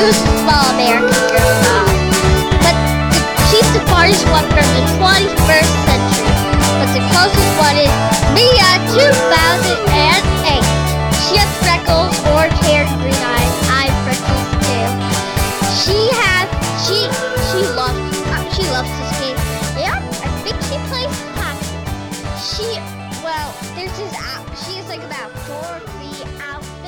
beautiful American girl mom. But the, she's the farthest one from the 21st century. But the closest one is Mia 2008. She has freckles, orange hair, green eyes. I have freckles too. She has, she, she loves, uh, she loves this game. Yeah, I think she plays hockey. She, well, there's this, uh, she is like about four feet out.